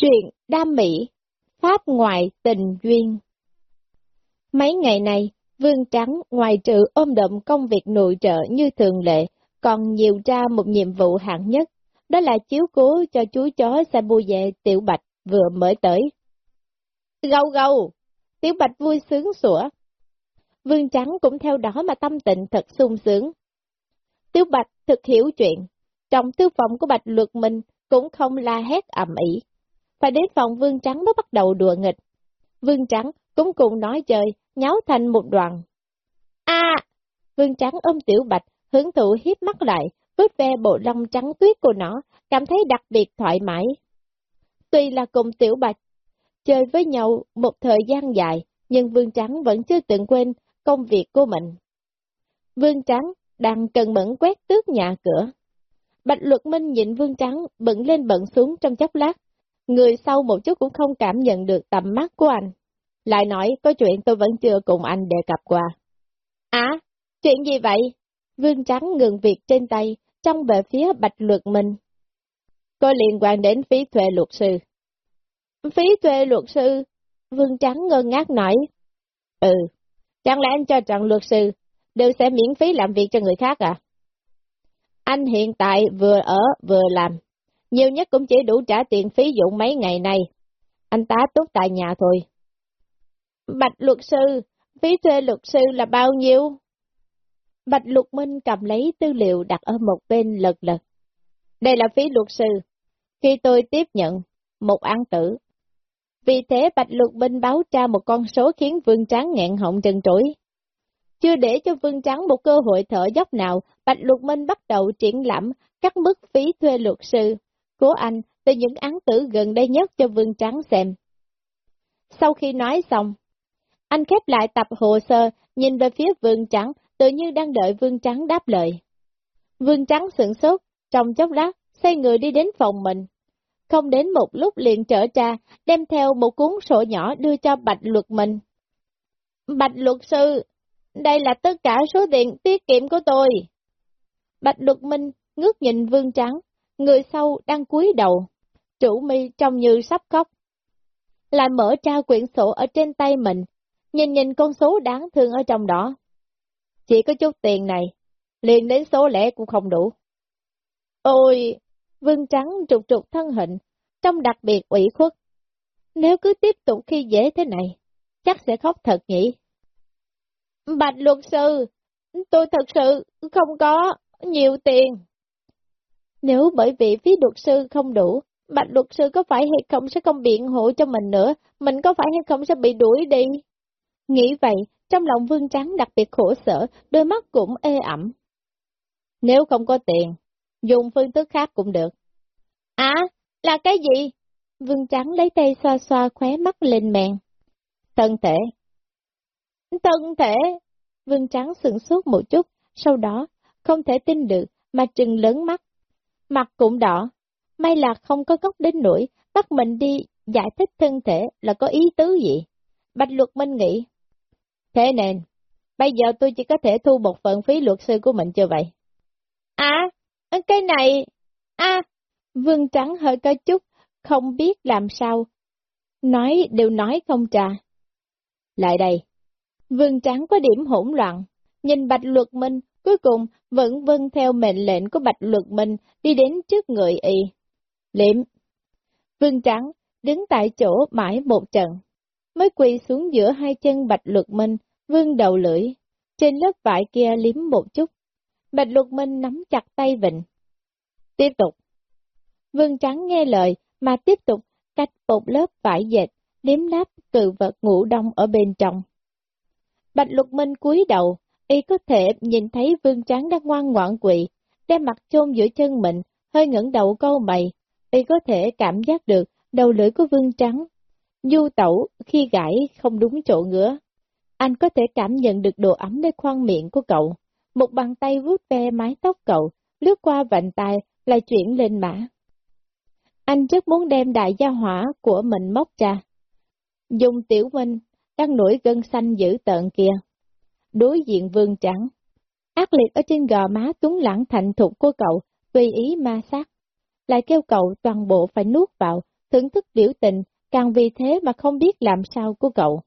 Truyện đam mỹ, pháp ngoại tình duyên. Mấy ngày này, Vương Trắng ngoài trừ ôm đậm công việc nội trợ như thường lệ, còn nhiều ra một nhiệm vụ hạng nhất, đó là chiếu cố cho chú chó xe bu về Tiểu Bạch vừa mới tới. Gâu gâu! Tiểu Bạch vui sướng sủa. Vương Trắng cũng theo đó mà tâm tình thật sung sướng. Tiểu Bạch thực hiểu chuyện, trong tư phòng của Bạch Luật Minh cũng không la hét ầm ĩ phải đến phòng Vương Trắng mới bắt đầu đùa nghịch. Vương Trắng cũng cùng nói chơi, nháo thành một đoàn. a Vương Trắng ôm Tiểu Bạch, hưởng thụ hiếp mắt lại, vứt ve bộ lông trắng tuyết của nó, cảm thấy đặc biệt thoải mái. Tuy là cùng Tiểu Bạch, chơi với nhau một thời gian dài, nhưng Vương Trắng vẫn chưa từng quên công việc của mình. Vương Trắng đang cần mẫn quét tước nhà cửa. Bạch Luật Minh nhìn Vương Trắng bận lên bận xuống trong chốc lát, Người sau một chút cũng không cảm nhận được tầm mắt của anh. Lại nói, có chuyện tôi vẫn chưa cùng anh đề cập qua. À, chuyện gì vậy? Vương Trắng ngừng việc trên tay, trong về phía Bạch Luật mình, Có liên quan đến phí thuê luật sư. Phí thuê luật sư? Vương Trắng ngơ ngác nói. Ừ, chẳng lẽ anh cho rằng luật sư đều sẽ miễn phí làm việc cho người khác à? Anh hiện tại vừa ở vừa làm, nhiều nhất cũng chỉ đủ trả tiền phí dụng mấy ngày này. Anh tá tốt tại nhà thôi. Bạch luật sư, phí thuê luật sư là bao nhiêu? Bạch luật minh cầm lấy tư liệu đặt ở một bên lật lật. Đây là phí luật sư. Khi tôi tiếp nhận một án tử. Vì thế Bạch luật minh báo ra một con số khiến Vương Tráng nghẹn họng trần trỗi. Chưa để cho Vương Trắng một cơ hội thở dốc nào, Bạch Luật Minh bắt đầu triển lãm các mức phí thuê luật sư của anh về những án tử gần đây nhất cho Vương Trắng xem. Sau khi nói xong, anh khép lại tập hồ sơ, nhìn về phía Vương Trắng, tự như đang đợi Vương Trắng đáp lời. Vương Trắng sửng sốt, trong chốc lát, xoay người đi đến phòng mình. Không đến một lúc liền trở ra, đem theo một cuốn sổ nhỏ đưa cho Bạch Luật mình. Bạch Luật Sư, đây là tất cả số tiền tiết kiệm của tôi. Bạch Luật Minh ngước nhìn Vương Trắng, Người sau đang cúi đầu, chủ mi trông như sắp khóc. Lại mở ra quyển sổ ở trên tay mình, nhìn nhìn con số đáng thương ở trong đó. Chỉ có chút tiền này, liền đến số lẻ cũng không đủ. Ôi, vương trắng trục trục thân hình, trong đặc biệt ủy khuất. Nếu cứ tiếp tục khi dễ thế này, chắc sẽ khóc thật nhỉ. Bạch luật sư, tôi thật sự không có nhiều tiền. Nếu bởi vì phí luật sư không đủ, bạch luật sư có phải hay không sẽ không biện hộ cho mình nữa, mình có phải hay không sẽ bị đuổi đi. Nghĩ vậy, trong lòng Vương Trắng đặc biệt khổ sở, đôi mắt cũng ê ẩm. Nếu không có tiền, dùng phương thức khác cũng được. À, là cái gì? Vương Trắng lấy tay xoa xoa khóe mắt lên mèn. Thân thể. Thân thể. Vương Trắng sửng sốt một chút, sau đó, không thể tin được, mà trừng lớn mắt, mặt cũng đỏ. May là không có gốc đến nỗi, bắt mình đi giải thích thân thể là có ý tứ gì. Bạch luật minh nghĩ. Thế nên, bây giờ tôi chỉ có thể thu một phần phí luật sư của mình chưa vậy? À, cái này... À, Vương Trắng hơi có chút, không biết làm sao. Nói đều nói không trà. Lại đây. Vương Trắng có điểm hỗn loạn, nhìn Bạch Luật Minh Cuối cùng, vẫn vâng theo mệnh lệnh của Bạch Luật Minh đi đến trước người y. Liệm. Vương Trắng đứng tại chỗ mãi một trận, mới quỳ xuống giữa hai chân Bạch Luật Minh, vương đầu lưỡi. Trên lớp vải kia liếm một chút. Bạch Luật Minh nắm chặt tay Vịnh. Tiếp tục. Vương Trắng nghe lời mà tiếp tục cách một lớp vải dệt, liếm láp cự vật ngủ đông ở bên trong. Bạch Luật Minh cúi đầu, Y có thể nhìn thấy vương trắng đang ngoan ngoãn quỵ, đem mặt chôn giữa chân mình, hơi ngẩng đầu câu mày. Y có thể cảm giác được đầu lưỡi của vương trắng. Du tẩu khi gãi không đúng chỗ ngứa. Anh có thể cảm nhận được độ ấm nơi khoang miệng của cậu. Một bàn tay vuốt ve mái tóc cậu, lướt qua vành tay, lại chuyển lên mã. Anh rất muốn đem đại gia hỏa của mình móc ra. Dùng tiểu minh, đang nổi gân xanh dữ tợn kia đối diện vương trắng. Ác liệt ở trên gò má tuấn lãng thành thục của cậu, tùy ý ma sát. Lại kêu cậu toàn bộ phải nuốt vào, thưởng thức biểu tình, càng vì thế mà không biết làm sao của cậu.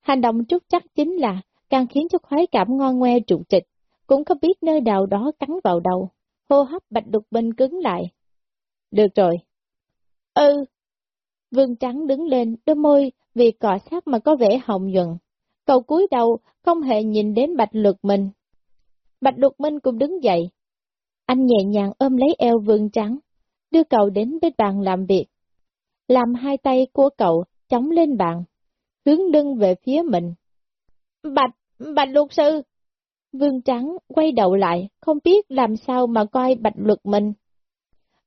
Hành động trúc chắc chính là càng khiến cho khoái cảm ngon ngoe trụ trịch, cũng không biết nơi nào đó cắn vào đầu, hô hấp bạch đục bên cứng lại. Được rồi. Ừ. Vương Trắng đứng lên, đôi môi vì cọ sát mà có vẻ hồng nhuận. Cậu cúi đầu, không hề nhìn đến bạch luật mình. Bạch luật minh cũng đứng dậy. Anh nhẹ nhàng ôm lấy eo Vương Trắng, đưa cậu đến bên bàn làm việc. Làm hai tay của cậu chống lên bàn, hướng lưng về phía mình. Bạch, bạch luật sư! Vương Trắng quay đầu lại, không biết làm sao mà coi bạch luật mình.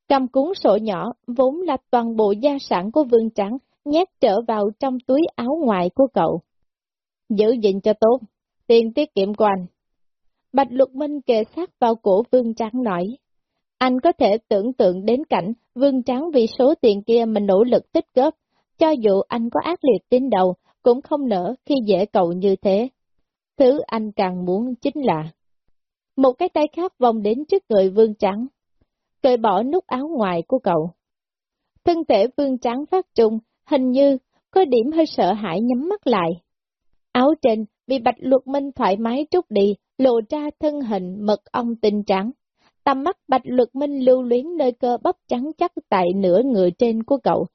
Cầm cuốn sổ nhỏ, vốn là toàn bộ gia sản của Vương Trắng, nhét trở vào trong túi áo ngoài của cậu. Giữ gìn cho tốt, tiền tiết kiệm của anh. Bạch Lục minh kề sát vào cổ Vương Trắng nói. Anh có thể tưởng tượng đến cảnh Vương Trắng vì số tiền kia mà nỗ lực tích góp, cho dù anh có ác liệt đến đầu, cũng không nỡ khi dễ cậu như thế. Thứ anh càng muốn chính là một cái tay khác vòng đến trước người Vương Trắng, cởi bỏ nút áo ngoài của cậu. Thân thể Vương Trắng phát trung, hình như có điểm hơi sợ hãi nhắm mắt lại. Áo trên bị Bạch Luật Minh thoải mái trút đi, lộ ra thân hình mật ong tinh trắng. Tầm mắt Bạch Luật Minh lưu luyến nơi cơ bắp trắng chắc tại nửa người trên của cậu.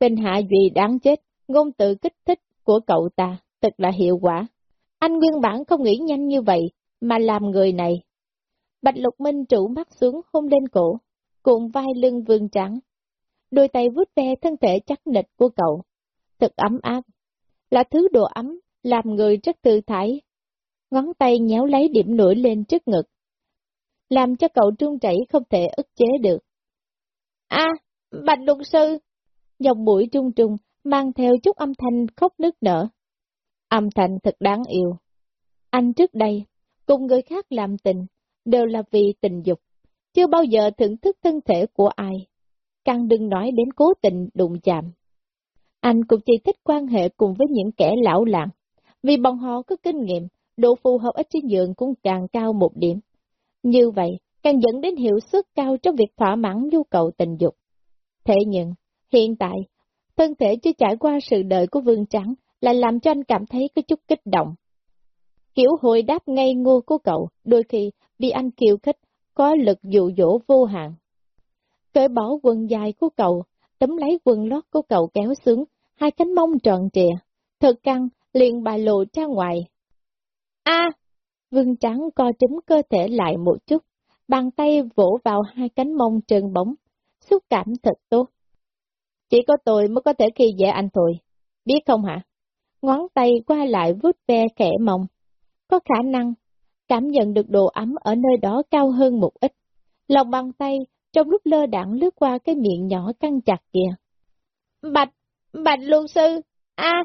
Bình hạ duy đáng chết, ngôn từ kích thích của cậu ta, thật là hiệu quả. Anh nguyên bản không nghĩ nhanh như vậy, mà làm người này. Bạch Lục Minh trụ mắt xuống hôn lên cổ, cùng vai lưng vương trắng. Đôi tay vút ve thân thể chắc nịch của cậu. Thật ấm áp, là thứ đồ ấm, làm người rất tự thải. Ngón tay nhéo lấy điểm nổi lên trước ngực, làm cho cậu trung chảy không thể ức chế được. a Bạch luật Sư! Dòng mũi trung trung, mang theo chút âm thanh khóc nức nở. Âm thanh thật đáng yêu. Anh trước đây, cùng người khác làm tình, đều là vì tình dục, chưa bao giờ thưởng thức thân thể của ai. Càng đừng nói đến cố tình đụng chạm. Anh cũng chỉ thích quan hệ cùng với những kẻ lão lạng, vì bọn họ có kinh nghiệm, độ phù hợp ở trên giường cũng càng cao một điểm. Như vậy, càng dẫn đến hiệu suất cao trong việc thỏa mãn nhu cầu tình dục. Thế nhưng, hiện tại, thân thể chưa trải qua sự đời của Vương Trắng là làm cho anh cảm thấy có chút kích động. Kiểu hồi đáp ngây ngô của cậu, đôi khi bị anh kiều khích, có lực dụ dỗ vô hạn. Cởi bỏ quần dài của cậu, tấm lấy quần lót của cậu kéo xuống, hai cánh mông tròn trịa, thật căng, liền bài lộ ra ngoài. A! vương trắng co trúng cơ thể lại một chút, bàn tay vỗ vào hai cánh mông trơn bóng, xúc cảm thật tốt. Chỉ có tôi mới có thể khi dễ anh thôi, biết không hả? ngón tay qua lại vuốt ve khẽ mông. Có khả năng cảm nhận được độ ấm ở nơi đó cao hơn một ít. Lòng bàn tay trong lúc lơ đảng lướt qua cái miệng nhỏ căng chặt kìa. Bạch, bạch luân sư, a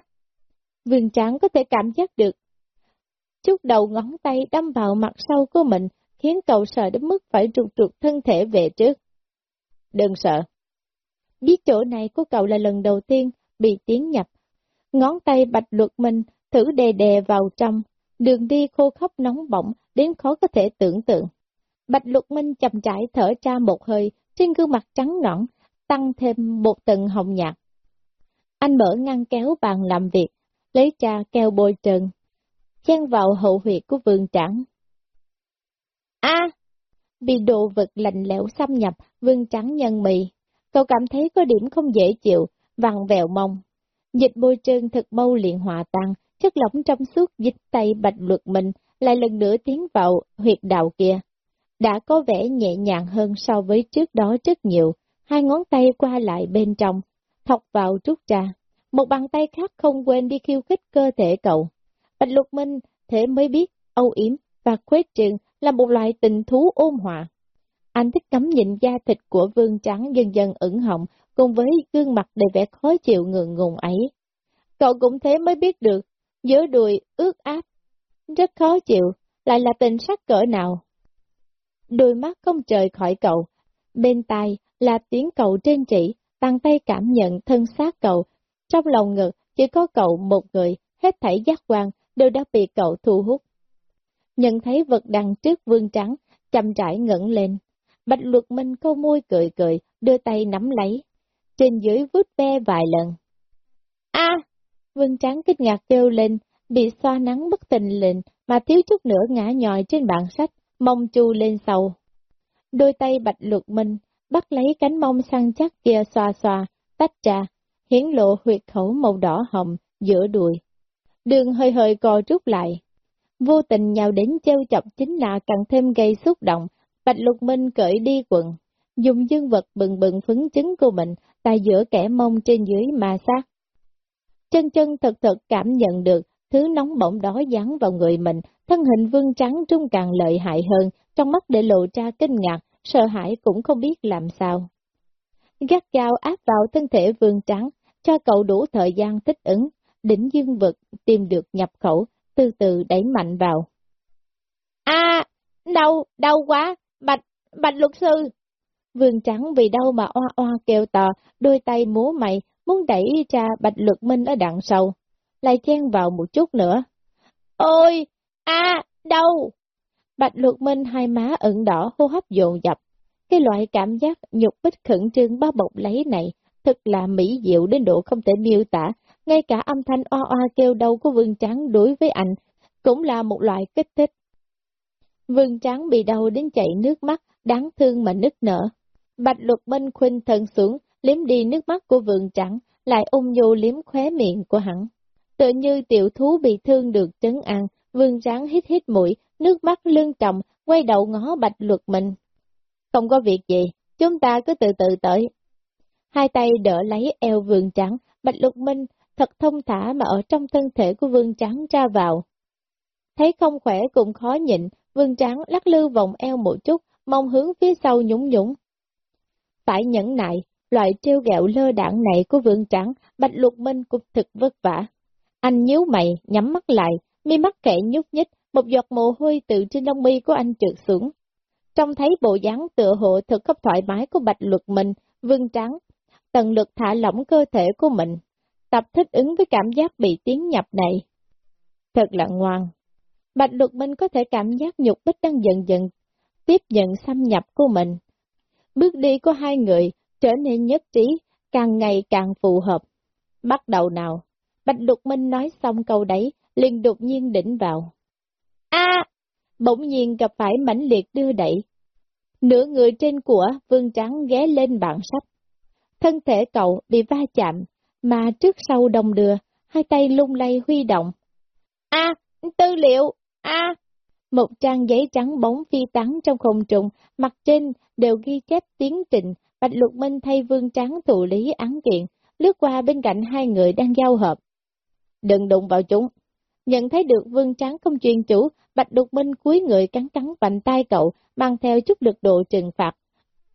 Viên trắng có thể cảm giác được. Chút đầu ngón tay đâm vào mặt sau của mình, khiến cậu sợ đến mức phải trục trục thân thể về trước. Đừng sợ. Biết chỗ này của cậu là lần đầu tiên bị tiến nhập, Ngón tay bạch luật mình thử đè đè vào trong, đường đi khô khốc nóng bỏng đến khó có thể tưởng tượng. Bạch luật minh chậm rãi thở ra một hơi, trên gương mặt trắng nõn, tăng thêm một tầng hồng nhạt. Anh mở ngăn kéo bàn làm việc, lấy trà keo bôi trần, chen vào hậu huyệt của vườn trắng. A! bị đồ vật lạnh lẽo xâm nhập, vương trắng nhân mì. Cậu cảm thấy có điểm không dễ chịu, vằn vẹo mông. Dịch bôi trơn thật mau liền hòa tan, chất lỏng trong suốt dịch tay bạch luật mình lại lần nữa tiến vào huyệt đạo kia. Đã có vẻ nhẹ nhàng hơn so với trước đó rất nhiều, hai ngón tay qua lại bên trong, thọc vào trút ra. Một bàn tay khác không quên đi khiêu khích cơ thể cậu. Bạch Lục minh thế mới biết âu yếm và khuếch trường là một loại tình thú ôn hòa. Anh thích cắm nhịn da thịt của vương trắng dần dần ửng họng, cùng với gương mặt đầy vẻ khó chịu ngượng ngùng ấy. Cậu cũng thế mới biết được, giữa đùi ướt áp, rất khó chịu, lại là tình sắc cỡ nào. Đôi mắt không trời khỏi cậu, bên tai là tiếng cậu trên chỉ, bàn tay cảm nhận thân xác cậu, trong lòng ngực chỉ có cậu một người, hết thảy giác quan đều đã bị cậu thu hút. Nhận thấy vật đằng trước vương trắng, chậm rãi ngẩng lên, bạch luật minh câu môi cười cười, đưa tay nắm lấy, trên dưới vút ve vài lần. A! Vương Trắng kích ngạc kêu lên, bị xoa nắng bất tình lệnh mà thiếu chút nữa ngã nhòi trên bàn sách, mông chu lên sầu Đôi tay bạch luật minh, bắt lấy cánh mông săn chắc kia xoa xoa, tách ra, hiển lộ huyệt khẩu màu đỏ hồng giữa đùi. Đường hơi hơi co rút lại. Vô tình nhào đến treo chọc chính là càng thêm gây xúc động, bạch lục minh cởi đi quần, dùng dương vật bừng bừng phấn chứng của mình tại giữa kẻ mông trên dưới mà sát. Chân chân thật thật cảm nhận được thứ nóng bỏng đó dán vào người mình, thân hình vương trắng trung càng lợi hại hơn, trong mắt để lộ ra kinh ngạc, sợ hãi cũng không biết làm sao. Gắt gao áp vào thân thể vương trắng, cho cậu đủ thời gian thích ứng, đỉnh dương vực tìm được nhập khẩu, từ từ đẩy mạnh vào. a đau, đau quá, bạch, bạch luật sư. Vương trắng vì đau mà oa oa kêu to, đôi tay múa mày, muốn đẩy ra bạch luật minh ở đằng sau, lại chen vào một chút nữa. Ôi, a đau! Bạch luật minh hai má ửng đỏ hô hấp dồn dập. Cái loại cảm giác nhục bích khẩn trương bao bọc lấy này, thật là mỹ diệu đến độ không thể miêu tả, ngay cả âm thanh oa oa kêu đau của vương trắng đối với anh, cũng là một loại kích thích. Vương trắng bị đau đến chảy nước mắt, đáng thương mà nức nở. Bạch luật bên khuynh thần xuống, liếm đi nước mắt của vương trắng, lại ung nhu liếm khóe miệng của hắn. Tự như tiểu thú bị thương được trấn an, vương trắng hít hít mũi, nước mắt lưng trọng, quay đầu ngó bạch luật mình. Không có việc gì, chúng ta cứ từ từ tới. Hai tay đỡ lấy eo vương trắng, bạch luật minh thật thông thả mà ở trong thân thể của vương trắng ra vào. Thấy không khỏe cũng khó nhịn, vương trắng lắc lư vòng eo một chút, mong hướng phía sau nhũng nhũng. Phải nhẫn nại, loại treo gẹo lơ đảng này của vương trắng, bạch luật minh cũng thực vất vả. Anh nhíu mày, nhắm mắt lại, mi mắt kẻ nhúc nhích, một giọt mồ hôi từ trên lông mi của anh trượt xuống. Trông thấy bộ dáng tựa hộ thực không thoải mái của bạch luật minh, vương trắng, tận lực thả lỏng cơ thể của mình, tập thích ứng với cảm giác bị tiến nhập này. Thật là ngoan. Bạch luật minh có thể cảm giác nhục bích đang dần dần tiếp nhận xâm nhập của mình. Bước đi của hai người trở nên nhất trí, càng ngày càng phù hợp. Bắt đầu nào. Bạch Lục minh nói xong câu đấy, liền đột nhiên đỉnh vào. a Bỗng nhiên gặp phải mãnh liệt đưa đẩy. Nửa người trên của vương trắng ghé lên bảng sách. Thân thể cậu bị va chạm, mà trước sau đồng đưa, hai tay lung lay huy động. A, tư liệu, a. Một trang giấy trắng bóng phi tán trong không trùng, mặt trên đều ghi chép tiến trình, Bạch Lục Minh thay Vương Trắng thủ lý án kiện, lướt qua bên cạnh hai người đang giao hợp. Đừng đụng vào chúng. Nhận thấy được Vương Trắng không chuyên chủ, Bạch Lục Minh cúi người cắn cắn vành tay cậu, mang theo chút lực độ trừng phạt.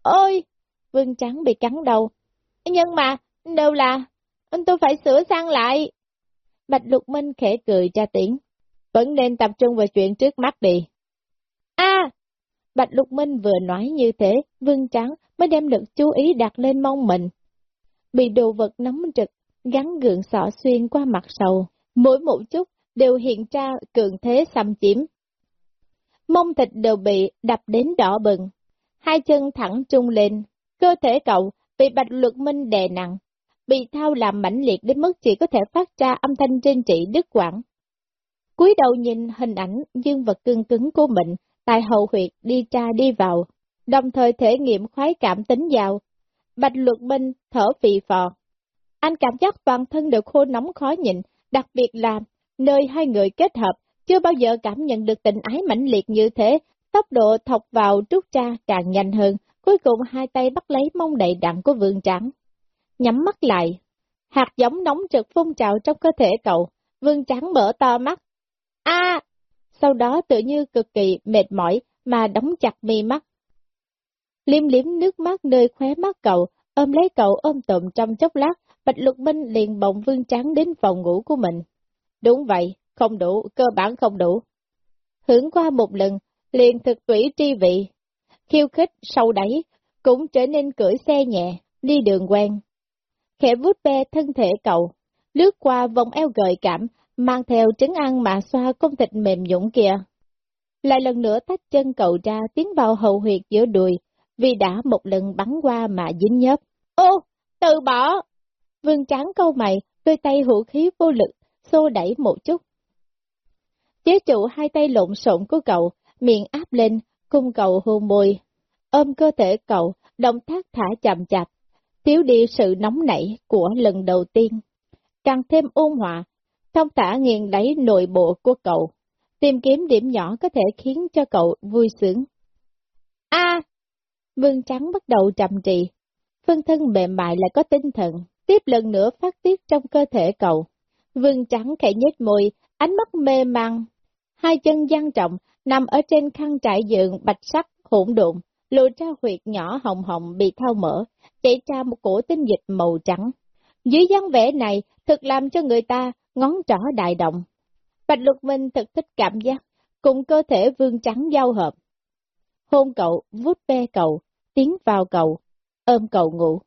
Ôi! Vương Trắng bị cắn đầu. Nhưng mà, đâu là tôi phải sửa sang lại. Bạch Lục Minh khẽ cười ra tiếng, vẫn nên tập trung vào chuyện trước mắt đi. A! Bạch Lục Minh vừa nói như thế, vương trắng mới đem lực chú ý đặt lên mông mình. Bị đồ vật nóng trực, gắn gượng sọ xuyên qua mặt sầu, mỗi một chút đều hiện ra cường thế xâm chiếm. Mông thịt đều bị đập đến đỏ bừng, hai chân thẳng trung lên, cơ thể cậu bị Bạch luật Minh đè nặng, bị thao làm mãnh liệt đến mức chỉ có thể phát ra âm thanh trên trị đứt quãng. cúi đầu nhìn hình ảnh dương vật cương cứng của mình, tại hậu huyệt đi tra đi vào, đồng thời thể nghiệm khoái cảm tính giàu. Bạch luật minh thở phì phò. Anh cảm giác toàn thân đều khô nóng khó nhịn, đặc biệt là nơi hai người kết hợp, chưa bao giờ cảm nhận được tình ái mãnh liệt như thế, tốc độ thọc vào trút ra càng nhanh hơn, cuối cùng hai tay bắt lấy mông đầy đặn của vương trắng nhắm mắt lại. Hạt giống nóng trực phun trào trong cơ thể cậu, vương trắng mở to mắt. a Sau đó tự như cực kỳ mệt mỏi mà đóng chặt mi mắt. Liêm liếm nước mắt nơi khóe mắt cậu, ôm lấy cậu ôm tụm trong chốc lát, Bạch Lục Minh liền bồng vương trắng đến phòng ngủ của mình. Đúng vậy, không đủ, cơ bản không đủ. Hưởng qua một lần, liền thực tủy tri vị. Khiêu khích sâu đẩy, cũng trở nên cưỡi xe nhẹ, đi đường quen khẽ vút ve thân thể cậu, lướt qua vòng eo gợi cảm, mang theo trứng ăn mà xoa con thịt mềm nhũng kia. Lại lần nữa tách chân cậu ra tiến vào hậu huyệt giữa đùi, vì đã một lần bắn qua mà dính nhớp. Ô, từ bỏ. Vương trắng câu mày, đôi tay hữu khí vô lực, xô đẩy một chút. Chế trụ hai tay lộn xộn của cậu, miệng áp lên, cung cầu hôn môi, ôm cơ thể cậu, động tác thả chậm chạp, thiếu đi sự nóng nảy của lần đầu tiên. Càng thêm ôn hòa, thông thả nghiền đáy nội bộ của cậu, tìm kiếm điểm nhỏ có thể khiến cho cậu vui sướng. A, Vương Trắng bắt đầu trầm trì, phân thân mềm mại lại có tinh thần, tiếp lần nữa phát tiết trong cơ thể cậu. Vương Trắng khẽ nhếch môi, ánh mắt mê mang, hai chân gian trọng, nằm ở trên khăn trải giường bạch sắc hỗn độn, lộ ra huyệt nhỏ hồng hồng bị thao mở, chảy ra một cổ tinh dịch màu trắng. Dưới dáng vẻ này, thực làm cho người ta ngón trỏ đại động. Bạch Lục Minh thực thích cảm giác, cùng cơ thể vương trắng giao hợp. Hôn cậu, vút ve cậu, tiến vào cậu, ôm cậu ngủ.